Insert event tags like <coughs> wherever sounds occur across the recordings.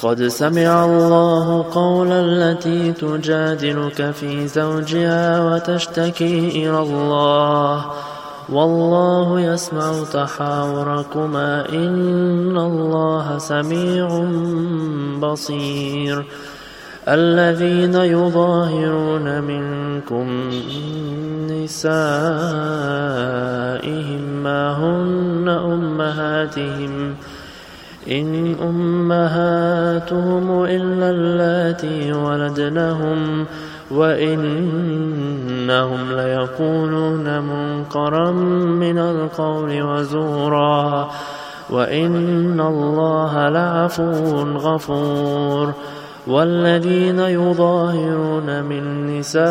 قد سمع الله قول التي تجادلك في زوجها وتشتكي إلى الله. والله يسمع تحاوركما إن الله سميع بصير. الذين يظاهرون منكم نسائهم ما هن أمهاتهم إن أمهاتهم إلا اللاتي ولدنهم وإنهم ليقولون منكرا من القول وزورا وإن الله لعفو غفور والذين يظاهرون من نسائهم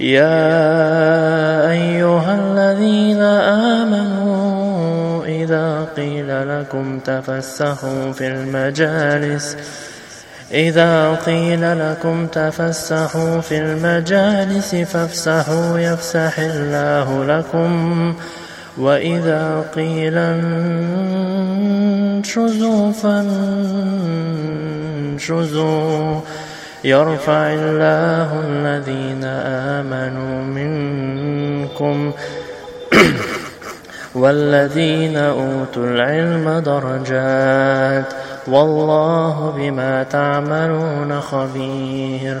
يا أيها الذين آمنوا إذا قيل لكم تفسحوا في المجالس إذا قيل لكم تفسحوا في المجالس فافسحوا يفسح الله لكم وإذا قيل انشزوا فانشزوا. يرفع الله الذين آمنوا منكم <coughs> والذين أوتوا العلم درجات والله بما تعملون خبير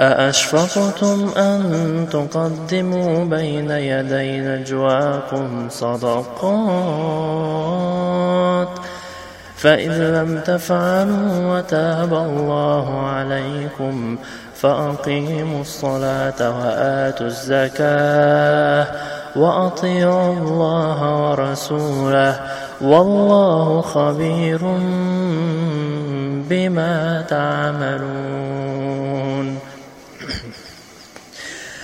أأشفقتم أن تقدموا بين يدي نجواكم صدقات فإن لم تفعلوا وتاب الله عليكم فأقيموا الصلاة وآتوا الزكاة وأطيعوا الله ورسوله والله خبير بما تعملون